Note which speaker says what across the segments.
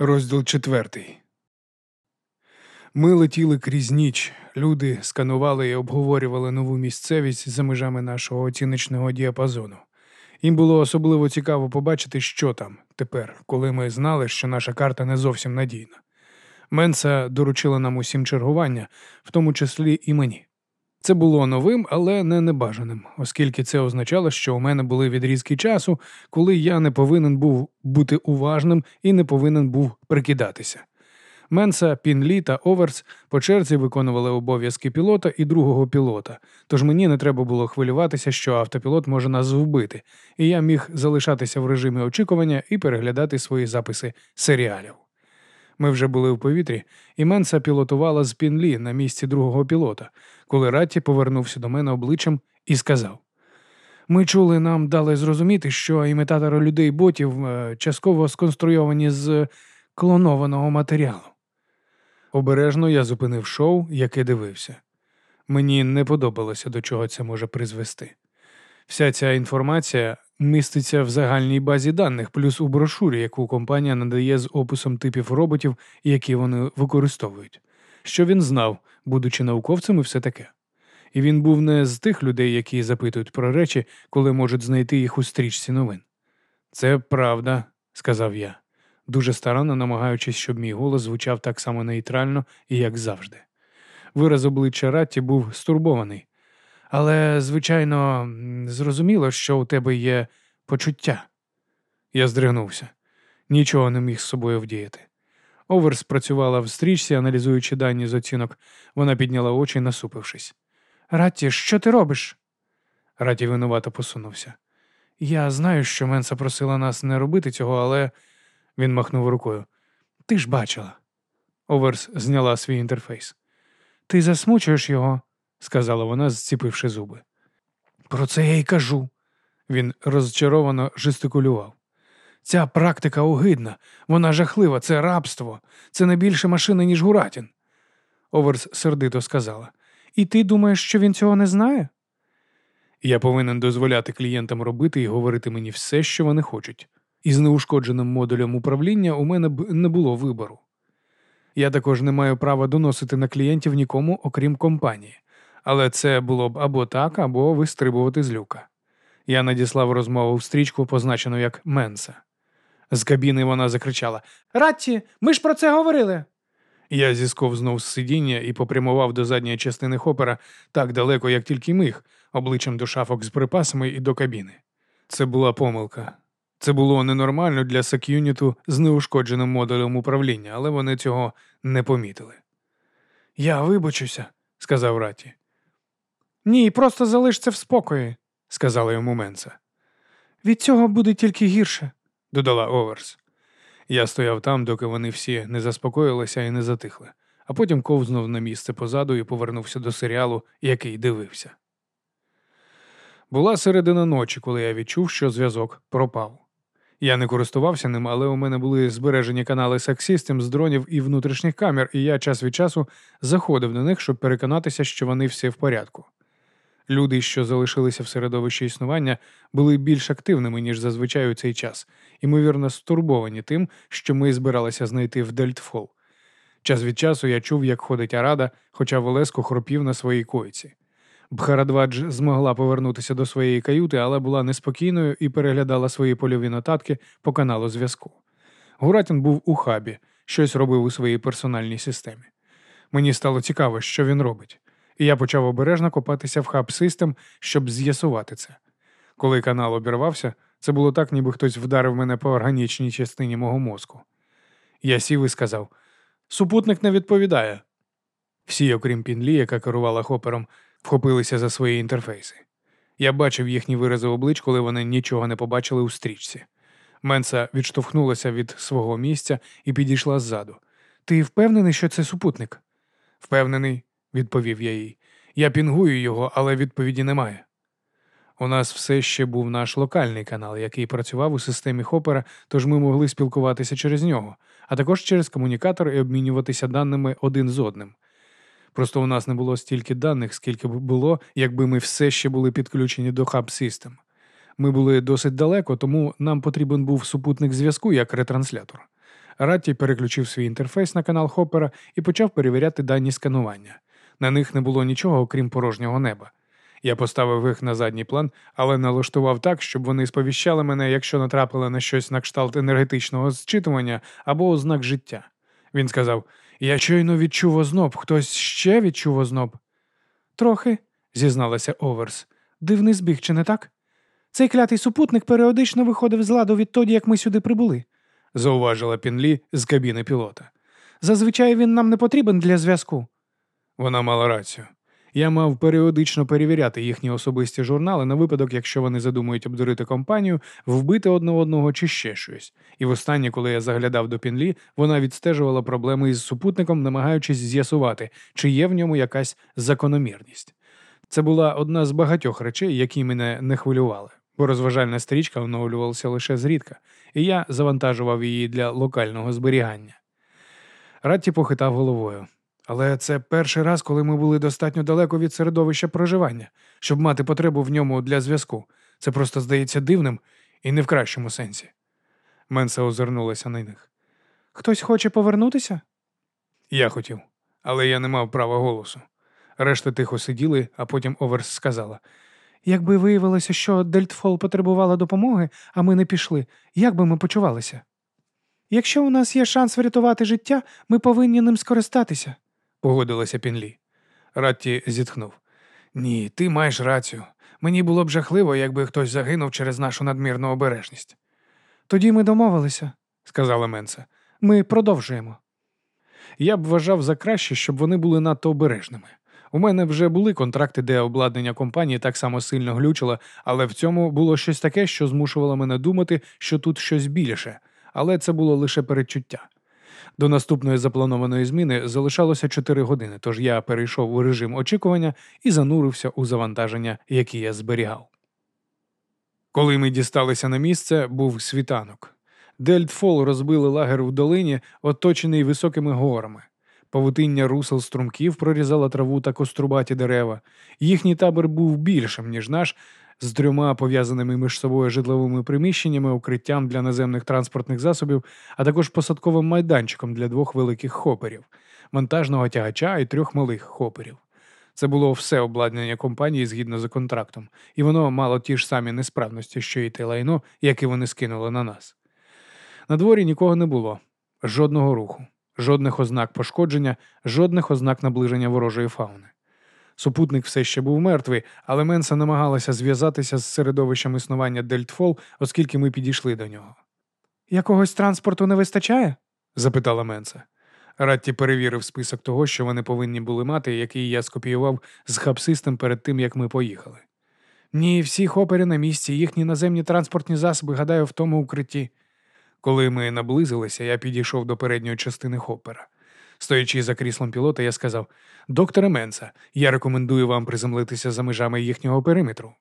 Speaker 1: Розділ четвертий. Ми летіли крізь ніч. Люди сканували і обговорювали нову місцевість за межами нашого оціночного діапазону. Їм було особливо цікаво побачити, що там тепер, коли ми знали, що наша карта не зовсім надійна. Менса доручила нам усім чергування, в тому числі і мені. Це було новим, але не небажаним, оскільки це означало, що у мене були відрізки часу, коли я не повинен був бути уважним і не повинен був прикидатися. Менса, Пінлі та Оверс по черзі виконували обов'язки пілота і другого пілота, тож мені не треба було хвилюватися, що автопілот може нас вбити, і я міг залишатися в режимі очікування і переглядати свої записи серіалів. Ми вже були в повітрі, і Менса пілотувала з Пінлі на місці другого пілота, коли Ратті повернувся до мене обличчям і сказав: Ми чули, нам дали зрозуміти, що імітатори людей ботів е, частково сконструйовані з клонованого матеріалу. Обережно я зупинив шоу, яке дивився. Мені не подобалося, до чого це може призвести. Вся ця інформація міститься в загальній базі даних, плюс у брошурі, яку компанія надає з описом типів роботів, які вони використовують. Що він знав, будучи науковцем і все таке. І він був не з тих людей, які запитують про речі, коли можуть знайти їх у стрічці новин. Це правда, сказав я, дуже старанно намагаючись, щоб мій голос звучав так само нейтрально і як завжди. Вираз обличчя Ратті був стурбований. Але, звичайно, зрозуміло, що у тебе є почуття. Я здригнувся, нічого не міг з собою вдіяти. Оверс працювала в стрічці, аналізуючи дані з оцінок. Вона підняла очі, насупившись. Ратті, що ти робиш? Ратті винувато посунувся. Я знаю, що Менса просила нас не робити цього, але він махнув рукою. Ти ж бачила. Оверс зняла свій інтерфейс. Ти засмучуєш його, сказала вона, зціпивши зуби. Про це я й кажу. Він розчаровано жестикулював. Ця практика огидна, вона жахлива, це рабство, це не більше машина, ніж Гуратін. Оверс сердито сказала. І ти думаєш, що він цього не знає? Я повинен дозволяти клієнтам робити і говорити мені все, що вони хочуть. Із неушкодженим модулем управління у мене б не було вибору. Я також не маю права доносити на клієнтів нікому, окрім компанії, але це було б або так, або вистрибувати з люка. Я надіслав розмову в стрічку, позначену як Менса. З кабіни вона закричала Ратті, ми ж про це говорили. Я зісковзнув з сидіння і попрямував до задньої частини хопера так далеко, як тільки міг, обличчям до шафок з припасами і до кабіни. Це була помилка. Це було ненормально для Сак'юніту з неушкодженим модулем управління, але вони цього не помітили. Я вибачуся, сказав Раті. Ні, просто залиш це в спокої, сказала йому Менса. Від цього буде тільки гірше, додала Оверс. Я стояв там, доки вони всі не заспокоїлися і не затихли, а потім ковзнув на місце позаду і повернувся до серіалу, який дивився. Була середина ночі, коли я відчув, що зв'язок пропав. Я не користувався ним, але у мене були збережені канали Systems з дронів і внутрішніх камер, і я час від часу заходив до них, щоб переконатися, що вони всі в порядку. Люди, що залишилися в середовищі існування, були більш активними, ніж зазвичай у цей час, ймовірно, стурбовані тим, що ми збиралися знайти в Дельтфол. Час від часу я чув, як ходить Арада, хоча Волеско хропів на своїй койці. Бхарадвадж змогла повернутися до своєї каюти, але була неспокійною і переглядала свої польові нотатки по каналу зв'язку. Гуратін був у хабі, щось робив у своїй персональній системі. Мені стало цікаво, що він робить, і я почав обережно копатися в хаб систем, щоб з'ясувати це. Коли канал обірвався, це було так, ніби хтось вдарив мене по органічній частині мого мозку. Я сів і сказав: Супутник не відповідає. Всі, окрім Пінлі, яка керувала хопером, вхопилися за свої інтерфейси. Я бачив їхні вирази облич, коли вони нічого не побачили у стрічці. Менса відштовхнулася від свого місця і підійшла ззаду. Ти впевнений, що це супутник? Впевнений, відповів я їй. Я пінгую його, але відповіді немає. У нас все ще був наш локальний канал, який працював у системі Хопера, тож ми могли спілкуватися через нього, а також через комунікатор і обмінюватися даними один з одним. Просто у нас не було стільки даних, скільки б було, якби ми все ще були підключені до Hub System. Ми були досить далеко, тому нам потрібен був супутник зв'язку як ретранслятор. Ратті переключив свій інтерфейс на канал Хоппера і почав перевіряти дані сканування. На них не було нічого, окрім порожнього неба. Я поставив їх на задній план, але налаштував так, щоб вони сповіщали мене, якщо натрапили на щось на кшталт енергетичного зчитування або ознак життя. Він сказав: Я щойно відчув озноб, хтось ще відчув озноб. Трохи, зізналася Оверс. Дивний збіг, чи не так? Цей клятий супутник періодично виходив з ладу відтоді, як ми сюди прибули, зауважила Пінлі з кабіни пілота. Зазвичай він нам не потрібен для зв'язку. Вона мала рацію. Я мав періодично перевіряти їхні особисті журнали на випадок, якщо вони задумують обдурити компанію, вбити одне одного чи ще щось. І востаннє, коли я заглядав до Пінлі, вона відстежувала проблеми із супутником, намагаючись з'ясувати, чи є в ньому якась закономірність. Це була одна з багатьох речей, які мене не хвилювали, бо розважальна стрічка оновлювалася лише зрідка, і я завантажував її для локального зберігання. Ратті похитав головою. Але це перший раз, коли ми були достатньо далеко від середовища проживання, щоб мати потребу в ньому для зв'язку. Це просто здається дивним і не в кращому сенсі. Менса озирнулася на них. Хтось хоче повернутися? Я хотів, але я не мав права голосу. Решта тихо сиділи, а потім Оверс сказала: Якби виявилося, що Дельтфол потребувала допомоги, а ми не пішли, як би ми почувалися? Якщо у нас є шанс врятувати життя, ми повинні ним скористатися, погодилася Пінлі. Ратті зітхнув. Ні, ти маєш рацію. Мені було б жахливо, якби хтось загинув через нашу надмірну обережність. Тоді ми домовилися, сказала Менса. Ми продовжуємо. Я б вважав за краще, щоб вони були надто обережними. У мене вже були контракти, де обладнання компанії так само сильно глючило, але в цьому було щось таке, що змушувало мене думати, що тут щось більше, але це було лише передчуття. До наступної запланованої зміни залишалося 4 години, тож я перейшов у режим очікування і занурився у завантаження, які я зберігав. Коли ми дісталися на місце, був світанок. Дельтфол розбили лагер в долині, оточений високими горами. Павутиння русел струмків прорізала траву та кострубаті дерева. Їхній табор був більшим, ніж наш, з трьома пов'язаними між собою житловими приміщеннями, укриттям для наземних транспортних засобів, а також посадковим майданчиком для двох великих хоперів, монтажного тягача і трьох малих хоперів. Це було все обладнання компанії згідно з контрактом, і воно мало ті ж самі несправності, що і те лайно, яке вони скинули на нас. На дворі нікого не було, жодного руху, жодних ознак пошкодження, жодних ознак наближення ворожої фауни. Супутник все ще був мертвий, але Менса намагалася зв'язатися з середовищем існування Дельтфол, оскільки ми підійшли до нього. Якогось транспорту не вистачає? запитала Менса. Ратті перевірив список того, що вони повинні були мати, який я скопіював з хабсистем перед тим, як ми поїхали. Ні, всі хопери на місці, їхні наземні транспортні засоби, гадаю, в тому укритті. Коли ми наблизилися, я підійшов до передньої частини хопера. Стоячи за кріслом пілота, я сказав: Докторе Менса, я рекомендую вам приземлитися за межами їхнього периметру.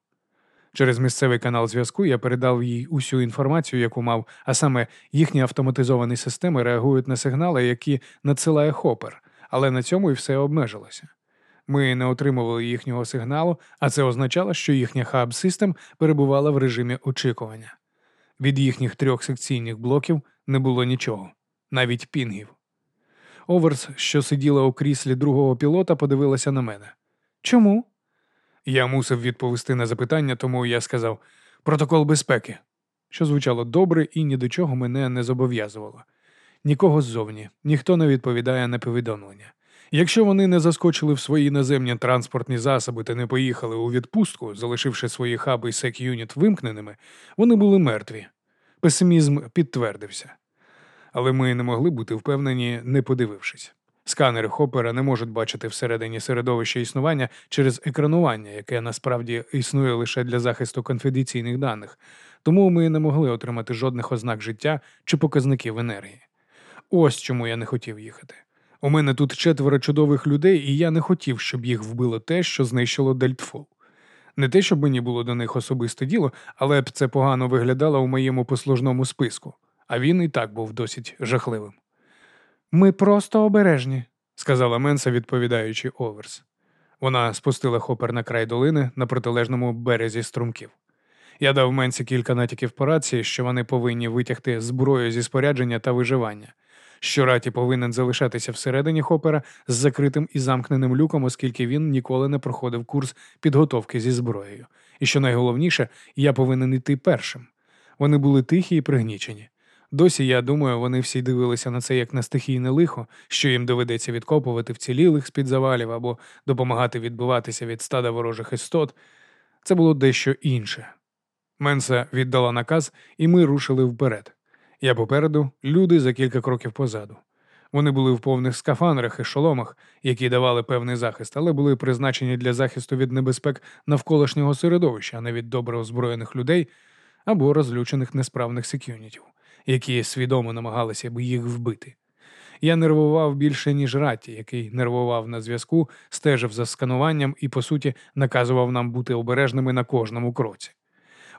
Speaker 1: Через місцевий канал зв'язку я передав їй усю інформацію, яку мав, а саме їхні автоматизовані системи реагують на сигнали, які надсилає хопер, але на цьому і все обмежилося. Ми не отримували їхнього сигналу, а це означало, що їхня хаб систем перебувала в режимі очікування. Від їхніх трьох секційних блоків не було нічого, навіть пінгів. Оверс, що сиділа у кріслі другого пілота, подивилася на мене. Чому? Я мусив відповісти на запитання, тому я сказав протокол безпеки, що звучало добре і ні до чого мене не зобов'язувало. Нікого ззовні, ніхто не відповідає на повідомлення. Якщо вони не заскочили в свої наземні транспортні засоби та не поїхали у відпустку, залишивши свої хаби і сек-юніт вимкненими, вони були мертві. Песимізм підтвердився. Але ми не могли бути впевнені, не подивившись. Сканери Хопера не можуть бачити всередині середовища існування через екранування, яке насправді існує лише для захисту конфіденційних даних, тому ми не могли отримати жодних ознак життя чи показників енергії. Ось чому я не хотів їхати. У мене тут четверо чудових людей, і я не хотів, щоб їх вбило те, що знищило Дельтфол. Не те, щоб мені було до них особисте діло, але б це погано виглядало у моєму послужному списку, а він і так був досить жахливим. Ми просто обережні, сказала Менса, відповідаючи Оверс. Вона спустила хопер на край долини на протилежному березі струмків. Я дав Менсі кілька натяків по рації, що вони повинні витягти зброю зі спорядження та виживання. що Раті повинен залишатися всередині хопера з закритим і замкненим люком, оскільки він ніколи не проходив курс підготовки зі зброєю. І що найголовніше, я повинен йти першим. Вони були тихі і пригнічені. Досі, я думаю, вони всі дивилися на це як на стихійне лихо, що їм доведеться відкопувати вцілілих з-під завалів або допомагати відбиватися від стада ворожих істот. Це було дещо інше. Менса віддала наказ, і ми рушили вперед. Я попереду, люди за кілька кроків позаду. Вони були в повних скафандрах і шоломах, які давали певний захист, але були призначені для захисту від небезпек навколишнього середовища, а не від добре озброєних людей або розлючених несправних секюнітів, які свідомо намагалися б їх вбити. Я нервував більше, ніж Ратті, який нервував на зв'язку, стежив за скануванням і, по суті, наказував нам бути обережними на кожному кроці.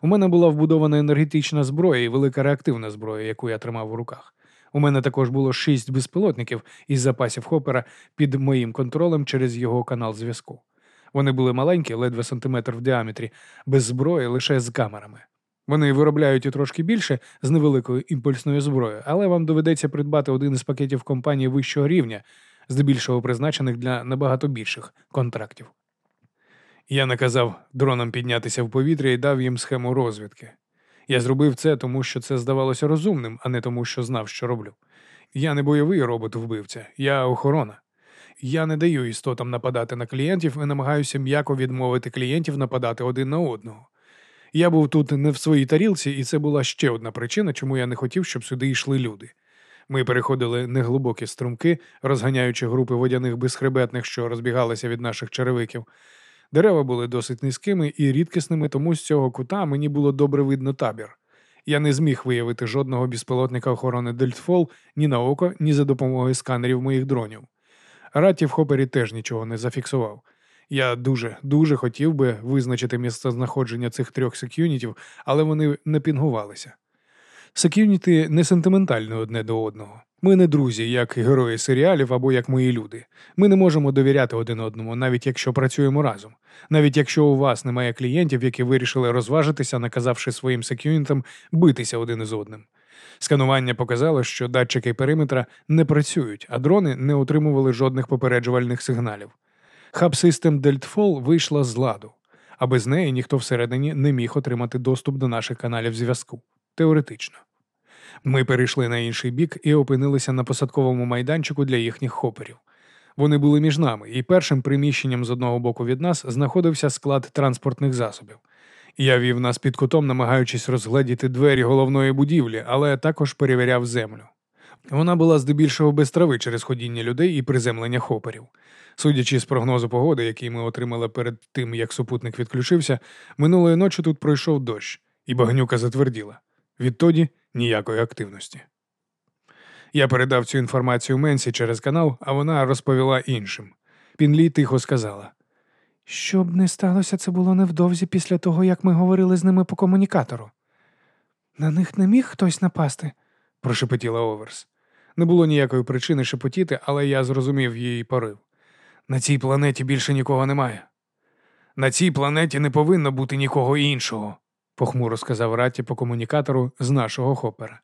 Speaker 1: У мене була вбудована енергетична зброя і велика реактивна зброя, яку я тримав у руках. У мене також було шість безпілотників із запасів Хопера під моїм контролем через його канал зв'язку. Вони були маленькі, ледве сантиметр в діаметрі, без зброї лише з камерами. Вони виробляють і трошки більше з невеликою імпульсною зброєю, але вам доведеться придбати один із пакетів компанії вищого рівня, здебільшого призначених для набагато більших контрактів. Я наказав дронам піднятися в повітря і дав їм схему розвідки. Я зробив це, тому що це здавалося розумним, а не тому, що знав, що роблю. Я не бойовий робот-вбивця, я охорона. Я не даю істотам нападати на клієнтів і намагаюся м'яко відмовити клієнтів нападати один на одного. Я був тут не в своїй тарілці, і це була ще одна причина, чому я не хотів, щоб сюди йшли люди. Ми переходили неглибокі струмки, розганяючи групи водяних безхребетних, що розбігалися від наших черевиків. Дерева були досить низькими і рідкісними, тому з цього кута мені було добре видно табір. Я не зміг виявити жодного безпілотника охорони Дельтфол ні на око, ні за допомогою сканерів моїх дронів. Раті в хопері теж нічого не зафіксував. Я дуже, дуже хотів би визначити місце знаходження цих трьох секюнітів, але вони не пінгувалися. Секюніти не сентиментальні одне до одного. Ми не друзі, як герої серіалів або як мої люди. Ми не можемо довіряти один одному, навіть якщо працюємо разом, навіть якщо у вас немає клієнтів, які вирішили розважитися, наказавши своїм секюнітам битися один із одним. Сканування показало, що датчики периметра не працюють, а дрони не отримували жодних попереджувальних сигналів. Хаб-систем Дельтфол вийшла з ладу, а без неї ніхто всередині не міг отримати доступ до наших каналів зв'язку. Теоретично. Ми перейшли на інший бік і опинилися на посадковому майданчику для їхніх хоперів. Вони були між нами, і першим приміщенням з одного боку від нас знаходився склад транспортних засобів. Я вів нас під кутом, намагаючись розгледіти двері головної будівлі, але також перевіряв землю. Вона була здебільшого без трави через ходіння людей і приземлення хоперів. Судячи з прогнозу погоди, який ми отримали перед тим, як супутник відключився, минулої ночі тут пройшов дощ, і багнюка затверділа. Відтоді ніякої активності. Я передав цю інформацію Менсі через канал, а вона розповіла іншим. Пінлі тихо сказала: що б не сталося, це було невдовзі після того, як ми говорили з ними по комунікатору. На них не міг хтось напасти, прошепотіла Оверс. Не було ніякої причини шепотіти, але я зрозумів її порив. На цій планеті більше нікого немає. На цій планеті не повинно бути нікого іншого, похмуро сказав Ратті по комунікатору з нашого хопера.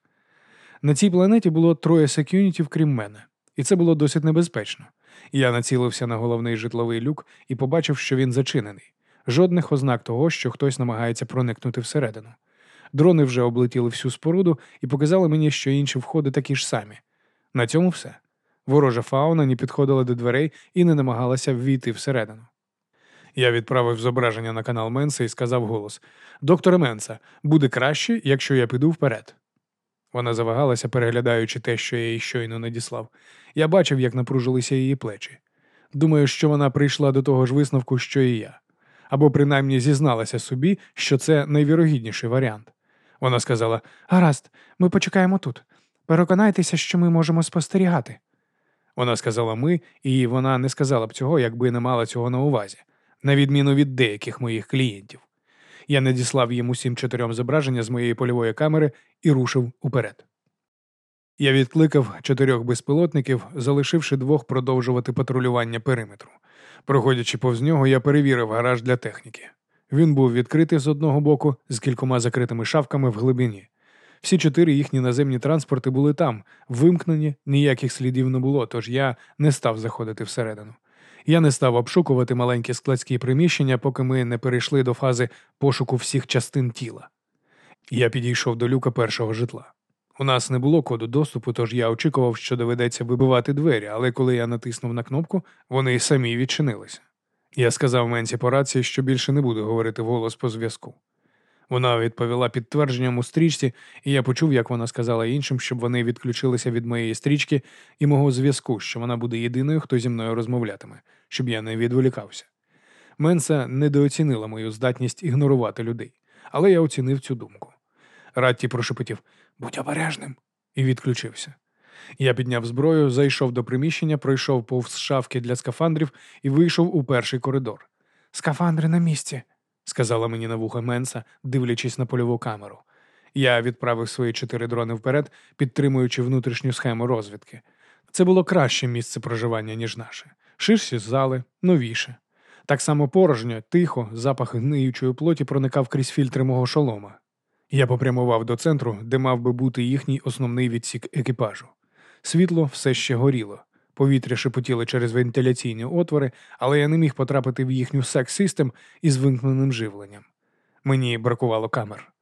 Speaker 1: На цій планеті було троє секюнітів, крім мене, і це було досить небезпечно. Я націлився на головний житловий люк і побачив, що він зачинений. Жодних ознак того, що хтось намагається проникнути всередину. Дрони вже облетіли всю споруду і показали мені, що інші входи такі ж самі. На цьому все. Ворожа фауна не підходила до дверей і не намагалася ввійти всередину. Я відправив зображення на канал Менса і сказав голос: Докторе Менса, буде краще, якщо я піду вперед. Вона завагалася, переглядаючи те, що я їй щойно надіслав. Я бачив, як напружилися її плечі. Думаю, що вона прийшла до того ж висновку, що і я, або принаймні зізналася собі, що це найвірогідніший варіант. Вона сказала: Гаразд, ми почекаємо тут. Переконайтеся, що ми можемо спостерігати. Вона сказала ми, і вона не сказала б цього, якби не мала цього на увазі, на відміну від деяких моїх клієнтів. Я надіслав їм усім чотирьом зображення з моєї польової камери і рушив уперед. Я відкликав чотирьох безпілотників, залишивши двох продовжувати патрулювання периметру. Проходячи повз нього, я перевірив гараж для техніки. Він був відкритий з одного боку з кількома закритими шавками в глибині. Всі чотири їхні наземні транспорти були там, вимкнені, ніяких слідів не було, тож я не став заходити всередину. Я не став обшукувати маленькі складські приміщення, поки ми не перейшли до фази пошуку всіх частин тіла. Я підійшов до люка першого житла. У нас не було коду доступу, тож я очікував, що доведеться вибивати двері, але коли я натиснув на кнопку, вони самі відчинилися. Я сказав Менсі по рації, що більше не буду говорити голос по зв'язку. Вона відповіла підтвердженням у стрічці, і я почув, як вона сказала іншим, щоб вони відключилися від моєї стрічки і мого зв'язку, що вона буде єдиною, хто зі мною розмовлятиме, щоб я не відволікався. Менса недооцінила мою здатність ігнорувати людей, але я оцінив цю думку. Ратті прошепотів Будь обережним, і відключився. Я підняв зброю, зайшов до приміщення, пройшов повз шавки для скафандрів і вийшов у перший коридор. Скафандри на місці, сказала мені на вухо Менса, дивлячись на польову камеру. Я відправив свої чотири дрони вперед, підтримуючи внутрішню схему розвідки. Це було краще місце проживання, ніж наше. Ширші зали, новіше. Так само порожньо, тихо, запах гниючої плоті проникав крізь фільтри мого шолома. Я попрямував до центру, де мав би бути їхній основний відсік екіпажу. Світло все ще горіло. Повітря шепотіло через вентиляційні отвори, але я не міг потрапити в їхню секс-систем із вимкненим живленням. Мені бракувало камер.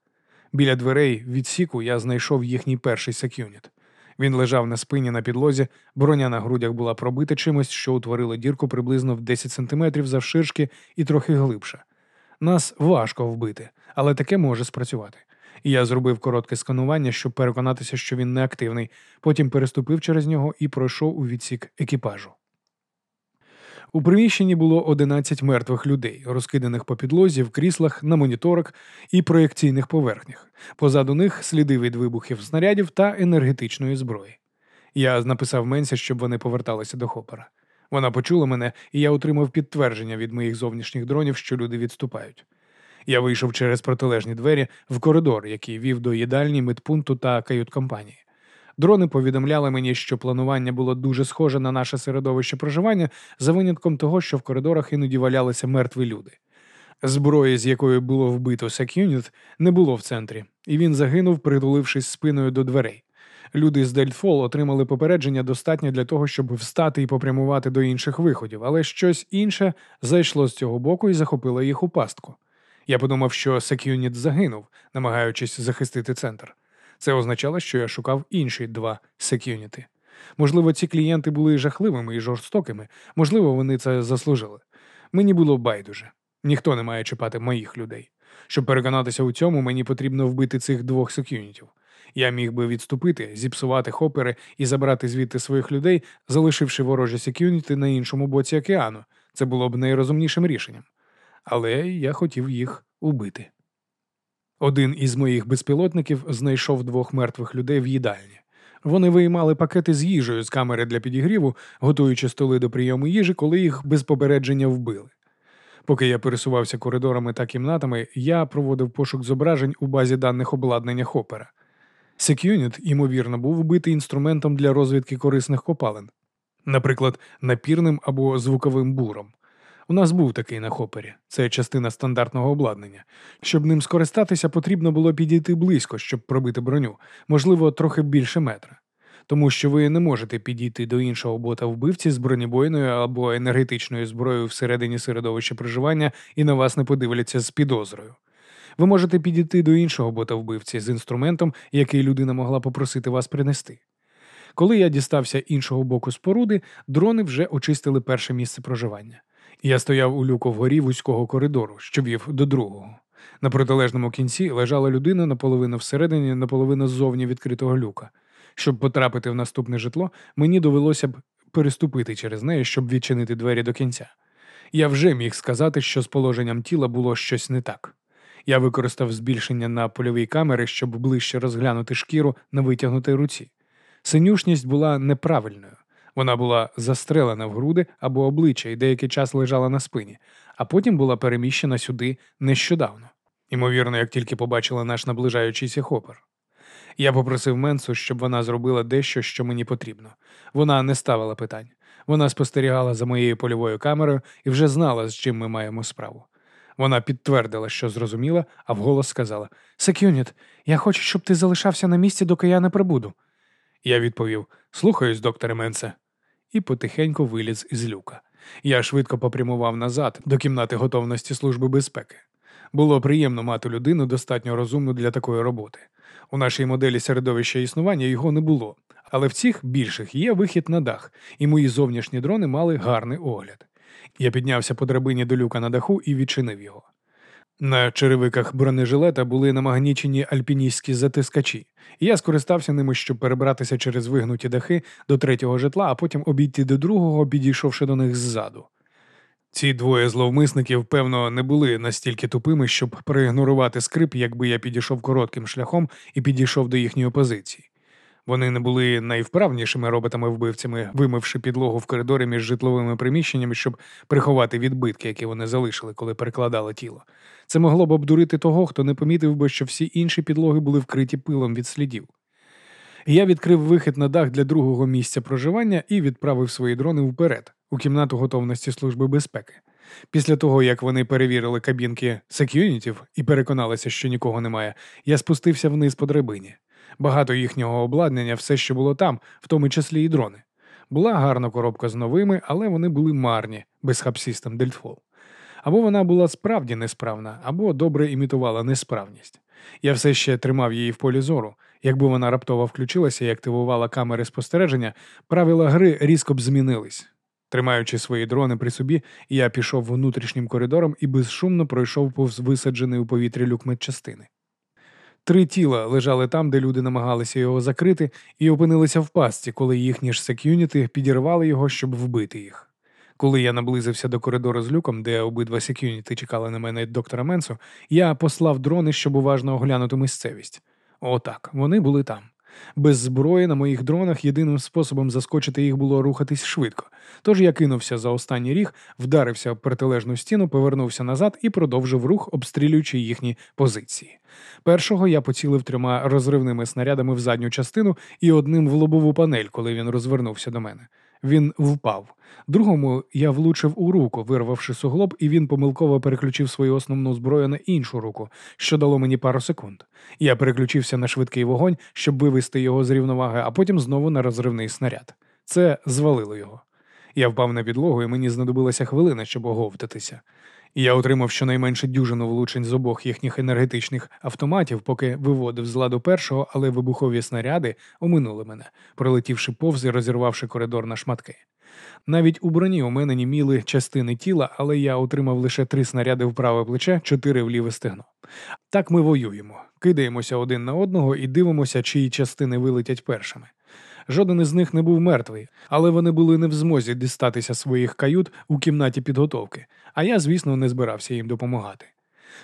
Speaker 1: Біля дверей відсіку я знайшов їхній перший секюніт. Він лежав на спині на підлозі, броня на грудях була пробита чимось, що утворило дірку приблизно в 10 сантиметрів завширшки і трохи глибше. Нас важко вбити, але таке може спрацювати. Я зробив коротке сканування, щоб переконатися, що він неактивний, потім переступив через нього і пройшов у відсік екіпажу. У приміщенні було 11 мертвих людей, розкиданих по підлозі, в кріслах, на моніторах і проєкційних поверхнях. Позаду них сліди від вибухів снарядів та енергетичної зброї. Я написав Менсі, щоб вони поверталися до хопера. Вона почула мене, і я отримав підтвердження від моїх зовнішніх дронів, що люди відступають. Я вийшов через протилежні двері в коридор, який вів до їдальні, медпункту та кают-компанії. Дрони повідомляли мені, що планування було дуже схоже на наше середовище проживання, за винятком того, що в коридорах іноді валялися мертві люди. Зброї, з якою було вбито Секюніт, не було в центрі, і він загинув, притулившись спиною до дверей. Люди з Дельтфол отримали попередження достатньо для того, щоб встати і попрямувати до інших виходів, але щось інше зайшло з цього боку і захопило їх у пастку. Я подумав, що Секюніт загинув, намагаючись захистити центр. Це означало, що я шукав інші два секюніти. Можливо, ці клієнти були жахливими і жорстокими, можливо, вони це заслужили. Мені було байдуже. Ніхто не має чіпати моїх людей. Щоб переконатися у цьому, мені потрібно вбити цих двох секюнітів. Я міг би відступити, зіпсувати хопери і забрати звідти своїх людей, залишивши ворожі секюніти на іншому боці океану. Це було б найрозумнішим рішенням але я хотів їх убити. Один із моїх безпілотників знайшов двох мертвих людей в їдальні. Вони виймали пакети з їжею з камери для підігріву, готуючи столи до прийому їжі, коли їх без попередження вбили. Поки я пересувався коридорами та кімнатами, я проводив пошук зображень у базі даних обладнання Хопера. Секюніт, ймовірно, був вбитий інструментом для розвідки корисних копалин, наприклад, напірним або звуковим буром. У нас був такий на хопері, це частина стандартного обладнання. Щоб ним скористатися, потрібно було підійти близько, щоб пробити броню, можливо, трохи більше метра. Тому що ви не можете підійти до іншого бота вбивці з бронебойною або енергетичною зброєю всередині середовища проживання і на вас не подивляться з підозрою. Ви можете підійти до іншого бота вбивці з інструментом, який людина могла попросити вас принести. Коли я дістався іншого боку споруди, дрони вже очистили перше місце проживання. Я стояв у люку вгорі вузького коридору, що вів до другого. На протилежному кінці лежала людина наполовину всередині, наполовину ззовні відкритого люка. Щоб потрапити в наступне житло, мені довелося б переступити через неї, щоб відчинити двері до кінця. Я вже міг сказати, що з положенням тіла було щось не так. Я використав збільшення на польовій камери, щоб ближче розглянути шкіру на витягнутій руці. Синюшність була неправильною. Вона була застрелена в груди або обличчя і деякий час лежала на спині, а потім була переміщена сюди нещодавно. Ймовірно, як тільки побачила наш наближаючийся хопер. Я попросив Менсу, щоб вона зробила дещо, що мені потрібно. Вона не ставила питань. Вона спостерігала за моєю польовою камерою і вже знала, з чим ми маємо справу. Вона підтвердила, що зрозуміла, а вголос сказала: Секюніт, я хочу, щоб ти залишався на місці, доки я не прибуду. Я відповів: Слухаюсь, докторе Менсе, і потихеньку виліз із люка. Я швидко попрямував назад до кімнати готовності Служби безпеки. Було приємно мати людину достатньо розумну для такої роботи. У нашій моделі середовища існування його не було, але в цих більших є вихід на дах, і мої зовнішні дрони мали гарний огляд. Я піднявся по драбині до люка на даху і відчинив його. На черевиках бронежилета були намагнічені альпіністські затискачі, і я скористався ними, щоб перебратися через вигнуті дахи до третього житла, а потім обійти до другого, підійшовши до них ззаду. Ці двоє зловмисників, певно, не були настільки тупими, щоб проігнорувати скрип, якби я підійшов коротким шляхом і підійшов до їхньої позиції. Вони не були найвправнішими роботами-вбивцями, вимивши підлогу в коридорі між житловими приміщеннями, щоб приховати відбитки, які вони залишили, коли перекладали тіло. Це могло б обдурити того, хто не помітив би, що всі інші підлоги були вкриті пилом від слідів. Я відкрив вихід на дах для другого місця проживання і відправив свої дрони вперед, у кімнату готовності Служби безпеки. Після того, як вони перевірили кабінки секюнітів і переконалися, що нікого немає, я спустився вниз по драбині. Багато їхнього обладнання, все, що було там, в тому числі і дрони. Була гарна коробка з новими, але вони були марні, без ХабСистем ДельтФолл. Або вона була справді несправна, або добре імітувала несправність. Я все ще тримав її в полі зору. Якби вона раптово включилася і активувала камери спостереження, правила гри різко б змінились. Тримаючи свої дрони при собі, я пішов внутрішнім коридором і безшумно пройшов повз висаджений у повітрі люк медчастини. Три тіла лежали там, де люди намагалися його закрити, і опинилися в пастці, коли їхні ж секюніти підірвали його, щоб вбити їх. Коли я наблизився до коридору з люком, де обидва секюніти чекали на мене доктора Менсу, я послав дрони, щоб уважно оглянути місцевість. Отак, вони були там. Без зброї на моїх дронах єдиним способом заскочити їх було рухатись швидко. Тож я кинувся за останній ріг, вдарився в протилежну стіну, повернувся назад і продовжив рух, обстрілюючи їхні позиції. Першого я поцілив трьома розривними снарядами в задню частину і одним в лобову панель, коли він розвернувся до мене. Він впав. Другому я влучив у руку, вирвавши суглоб, і він помилково переключив свою основну зброю на іншу руку, що дало мені пару секунд. Я переключився на швидкий вогонь, щоб вивести його з рівноваги, а потім знову на розривний снаряд. Це звалило його. Я впав на підлогу, і мені знадобилася хвилина, щоб оговтатися. Я отримав щонайменше дюжину влучень з обох їхніх енергетичних автоматів, поки виводив з ладу першого, але вибухові снаряди оминули мене, пролетівши повз і розірвавши коридор на шматки. Навіть у броні у мене німіли частини тіла, але я отримав лише три снаряди в праве плече, чотири в ліве стегно. Так ми воюємо, кидаємося один на одного і дивимося, чиї частини вилетять першими. Жоден із них не був мертвий, але вони були не в змозі дістатися своїх кают у кімнаті підготовки, а я, звісно, не збирався їм допомагати.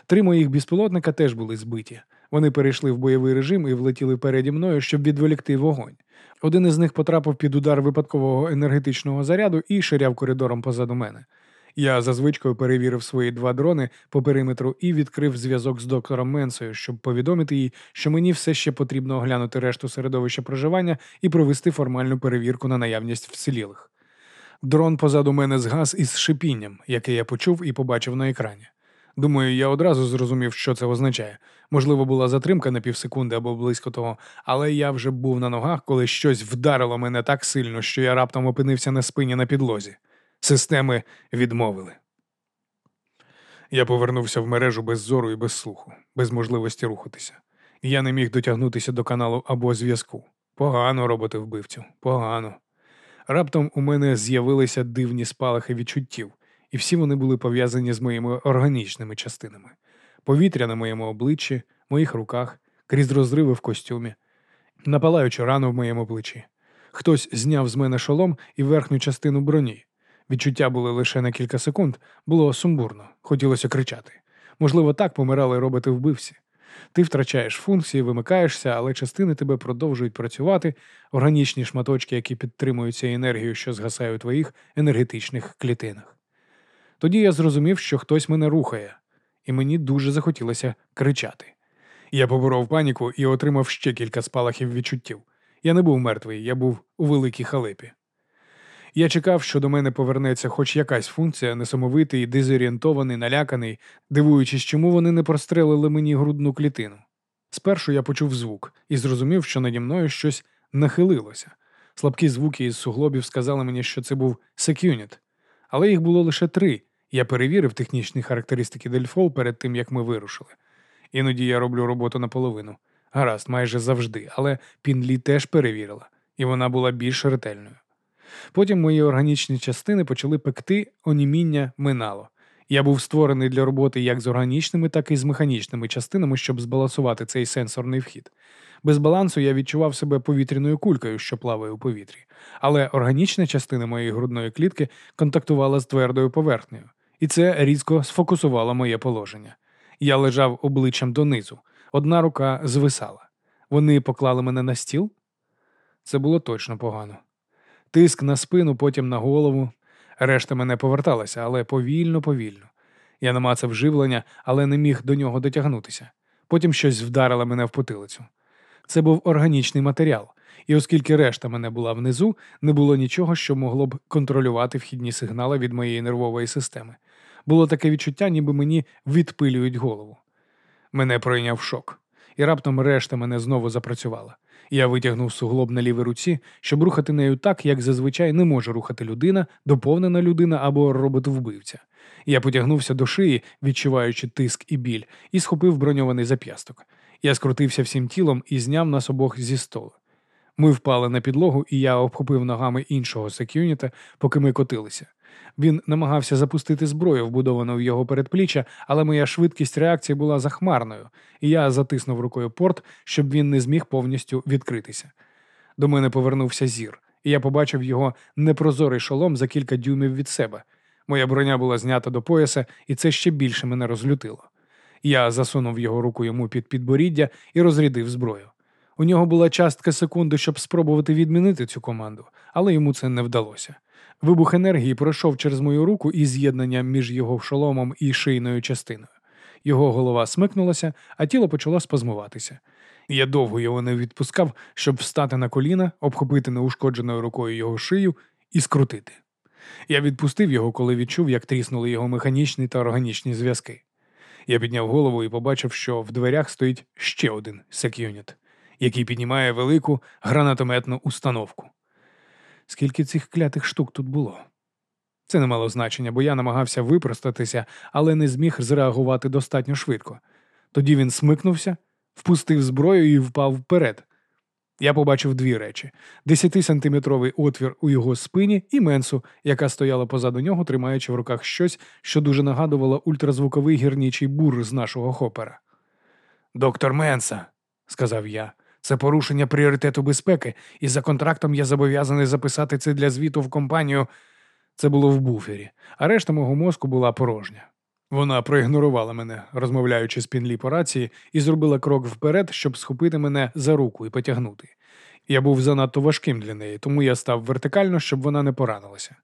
Speaker 1: Три моїх безпілотника теж були збиті. Вони перейшли в бойовий режим і влетіли переді мною, щоб відволікти вогонь. Один із них потрапив під удар випадкового енергетичного заряду і ширяв коридором позаду мене. Я за звичкою перевірив свої два дрони по периметру і відкрив зв'язок з доктором Менсою, щоб повідомити їй, що мені все ще потрібно оглянути решту середовища проживання і провести формальну перевірку на наявність вцілілих. Дрон позаду мене згас із шипінням, яке я почув і побачив на екрані. Думаю, я одразу зрозумів, що це означає. Можливо, була затримка на півсекунди або близько того, але я вже був на ногах, коли щось вдарило мене так сильно, що я раптом опинився на спині на підлозі. Системи відмовили. Я повернувся в мережу без зору і без слуху, без можливості рухатися. Я не міг дотягнутися до каналу або зв'язку. Погано роботи вбивцю, погано. Раптом у мене з'явилися дивні спалахи відчуттів, і всі вони були пов'язані з моїми органічними частинами, повітря на моєму обличчі, моїх руках, крізь розриви в костюмі, напалаючу рану в моєму плечі. Хтось зняв з мене шолом і верхню частину броні. Відчуття були лише на кілька секунд, було сумбурно, хотілося кричати. Можливо, так помирали роботи вбивці. Ти втрачаєш функції, вимикаєшся, але частини тебе продовжують працювати, органічні шматочки, які підтримуються енергією, що згасає у твоїх енергетичних клітинах. Тоді я зрозумів, що хтось мене рухає, і мені дуже захотілося кричати. Я поборов паніку і отримав ще кілька спалахів відчуттів. Я не був мертвий, я був у великій халепі. Я чекав, що до мене повернеться хоч якась функція, несамовитий, дезорієнтований, наляканий, дивуючись, чому вони не прострелили мені грудну клітину. Спершу я почув звук і зрозумів, що наді мною щось нахилилося. Слабкі звуки із суглобів сказали мені, що це був секюніт. Але їх було лише три. Я перевірив технічні характеристики Дельфол перед тим, як ми вирушили. Іноді я роблю роботу наполовину. Гаразд, майже завжди, але Пінлі теж перевірила, і вона була більш ретельною. Потім мої органічні частини почали пекти, оніміння минало. Я був створений для роботи як з органічними, так і з механічними частинами, щоб збалансувати цей сенсорний вхід. Без балансу я відчував себе повітряною кулькою, що плаває у повітрі, але органічна частина моєї грудної клітки контактувала з твердою поверхнею, і це різко сфокусувало моє положення. Я лежав обличчям донизу, одна рука звисала. Вони поклали мене на стіл? Це було точно погано. Тиск на спину, потім на голову. Решта мене поверталася, але повільно, повільно. Я намацав живлення, але не міг до нього дотягнутися. Потім щось вдарило мене в потилицю. Це був органічний матеріал, і оскільки решта мене була внизу, не було нічого, що могло б контролювати вхідні сигнали від моєї нервової системи. Було таке відчуття, ніби мені відпилюють голову. Мене пройняв шок, і раптом решта мене знову запрацювала. Я витягнув суглоб на лівій руці, щоб рухати нею так, як зазвичай не може рухати людина, доповнена людина або робот-вбивця. Я потягнувся до шиї, відчуваючи тиск і біль, і схопив броньований зап'ясток. Я скрутився всім тілом і зняв нас обох зі столу. Ми впали на підлогу, і я обхопив ногами іншого секюніта, поки ми котилися. Він намагався запустити зброю, вбудовану в його передпліччя, але моя швидкість реакції була захмарною, і я затиснув рукою порт, щоб він не зміг повністю відкритися. До мене повернувся зір, і я побачив його непрозорий шолом за кілька дюймів від себе. Моя броня була знята до пояса, і це ще більше мене розлютило. Я засунув його руку йому під підборіддя і розрядив зброю. У нього була частка секунди, щоб спробувати відмінити цю команду, але йому це не вдалося. Вибух енергії пройшов через мою руку і з'єднання між його шоломом і шийною частиною. Його голова смикнулася, а тіло почало спазмуватися. Я довго його не відпускав, щоб встати на коліна, обхопити неушкодженою рукою його шию і скрутити. Я відпустив його, коли відчув, як тріснули його механічні та органічні зв'язки. Я підняв голову і побачив, що в дверях стоїть ще один секюніт, який піднімає велику гранатометну установку. Скільки цих клятих штук тут було? Це не мало значення, бо я намагався випростатися, але не зміг зреагувати достатньо швидко. Тоді він смикнувся, впустив зброю і впав вперед. Я побачив дві речі: десятисантиметровий отвір у його спині і менсу, яка стояла позаду нього, тримаючи в руках щось, що дуже нагадувало ультразвуковий гірнічий бур з нашого хопера. Доктор Менса, сказав я, це порушення пріоритету безпеки, і за контрактом я зобов'язаний записати це для звіту в компанію. Це було в буфері, а решта мого мозку була порожня. Вона проігнорувала мене, розмовляючи з Пінлі по рації, і зробила крок вперед, щоб схопити мене за руку і потягнути. Я був занадто важким для неї, тому я став вертикально, щоб вона не поранилася.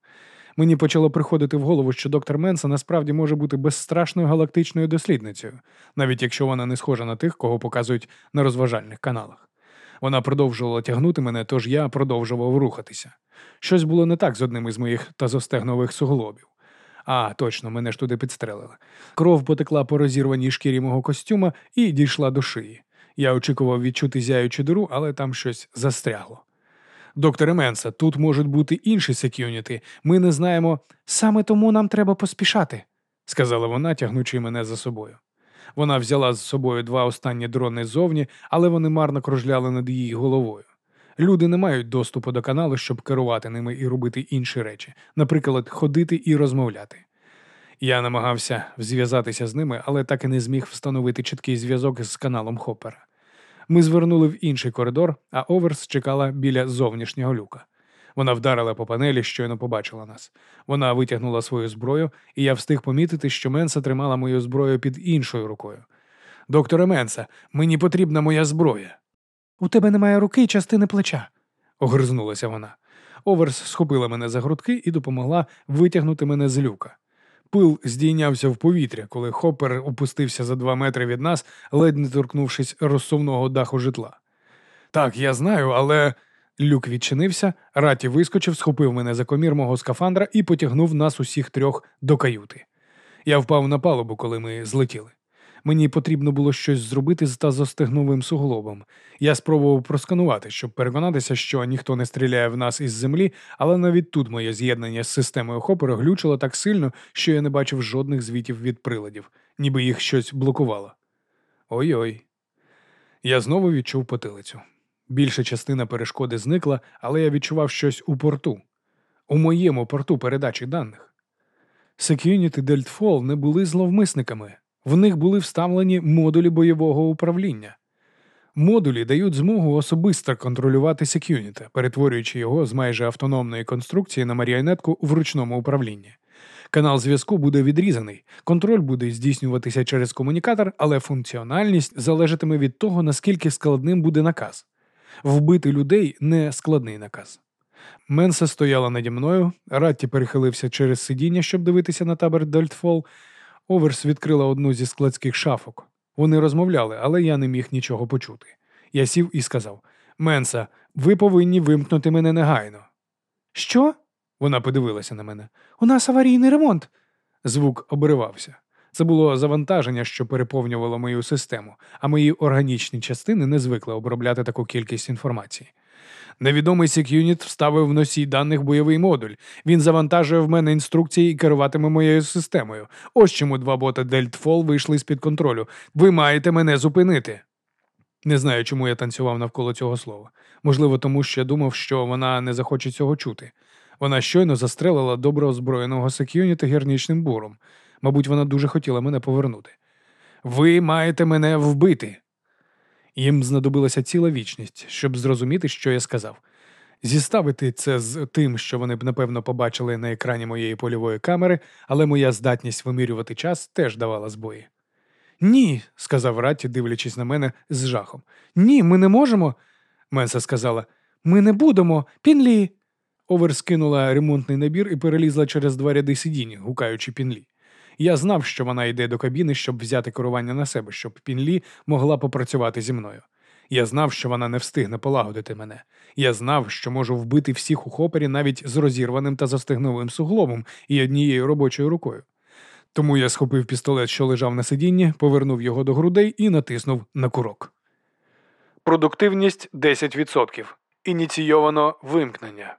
Speaker 1: Мені почало приходити в голову, що доктор Менса насправді може бути безстрашною галактичною дослідницею, навіть якщо вона не схожа на тих, кого показують на розважальних каналах. Вона продовжувала тягнути мене, тож я продовжував рухатися. Щось було не так з одним із моїх тазостегнових суглобів. А, точно, мене ж туди підстрелили. Кров потекла по розірваній шкірі мого костюма і дійшла до шиї. Я очікував відчути зяючу диру, але там щось застрягло. Докторе Менса, тут можуть бути інші секюніти. Ми не знаємо. Саме тому нам треба поспішати, сказала вона, тягнучи мене за собою. Вона взяла з собою два останні дрони ззовні, але вони марно кружляли над її головою. Люди не мають доступу до каналу, щоб керувати ними і робити інші речі, наприклад, ходити і розмовляти. Я намагався зв'язатися з ними, але так і не зміг встановити чіткий зв'язок з каналом Хоппера. Ми звернули в інший коридор, а Оверс чекала біля зовнішнього люка. Вона вдарила по панелі, щойно побачила нас. Вона витягнула свою зброю, і я встиг помітити, що Менса тримала мою зброю під іншою рукою. Докторе Менса, мені потрібна моя зброя. У тебе немає руки і частини плеча, огризнулася вона. Оверс схопила мене за грудки і допомогла витягнути мене з люка. Пил здійнявся в повітря, коли хоппер опустився за два метри від нас, ледь не торкнувшись розсувного даху житла. Так, я знаю, але Люк відчинився, раті вискочив, схопив мене за комір мого скафандра і потягнув нас усіх трьох до каюти. Я впав на палубу, коли ми злетіли. Мені потрібно було щось зробити з тазостегновим суглобом. Я спробував просканувати, щоб переконатися, що ніхто не стріляє в нас із землі, але навіть тут моє з'єднання з системою Хопера глючило так сильно, що я не бачив жодних звітів від приладів, ніби їх щось блокувало. Ой-ой. Я знову відчув потилицю. Більша частина перешкоди зникла, але я відчував щось у порту, у моєму порту передачі даних. Security Deltfall не були зловмисниками, в них були вставлені модулі бойового управління. Модулі дають змогу особисто контролювати секюніта, перетворюючи його з майже автономної конструкції на маріонетку в ручному управлінні. Канал зв'язку буде відрізаний, контроль буде здійснюватися через комунікатор, але функціональність залежатиме від того, наскільки складним буде наказ. Вбити людей не складний наказ. Менса стояла наді мною, Ратті перехилився через сидіння, щоб дивитися на табор Дольтфол. Оверс відкрила одну зі складських шафок. Вони розмовляли, але я не міг нічого почути. Я сів і сказав: Менса, ви повинні вимкнути мене негайно. Що? Вона подивилася на мене. У нас аварійний ремонт. Звук обривався. Це було завантаження, що переповнювало мою систему, а мої органічні частини не звикли обробляти таку кількість інформації. Невідомий секюніт вставив в носій даних бойовий модуль. Він завантажує в мене інструкції і керуватиме моєю системою. Ось чому два бота Дельтфол вийшли з-під контролю. Ви маєте мене зупинити. Не знаю, чому я танцював навколо цього слова. Можливо, тому що я думав, що вона не захоче цього чути. Вона щойно застрелила добре озброєного секюніта гірнічним буром. Мабуть, вона дуже хотіла мене повернути. Ви маєте мене вбити. Їм знадобилася ціла вічність, щоб зрозуміти, що я сказав. Зіставити це з тим, що вони б напевно побачили на екрані моєї польової камери, але моя здатність вимірювати час теж давала збої. Ні, сказав Ратті, дивлячись на мене з жахом. Ні, ми не можемо. Менса сказала, ми не будемо. Пінлі. Овер скинула ремонтний набір і перелізла через два ряди сидінь, гукаючи пінлі. Я знав, що вона йде до кабіни, щоб взяти керування на себе, щоб Пінлі могла попрацювати зі мною. Я знав, що вона не встигне полагодити мене. Я знав, що можу вбити всіх у хопері навіть з розірваним та застигновим суглобом і однією робочою рукою. Тому я схопив пістолет, що лежав на сидінні, повернув його до грудей і натиснув на курок. Продуктивність 10%. Ініційовано вимкнення.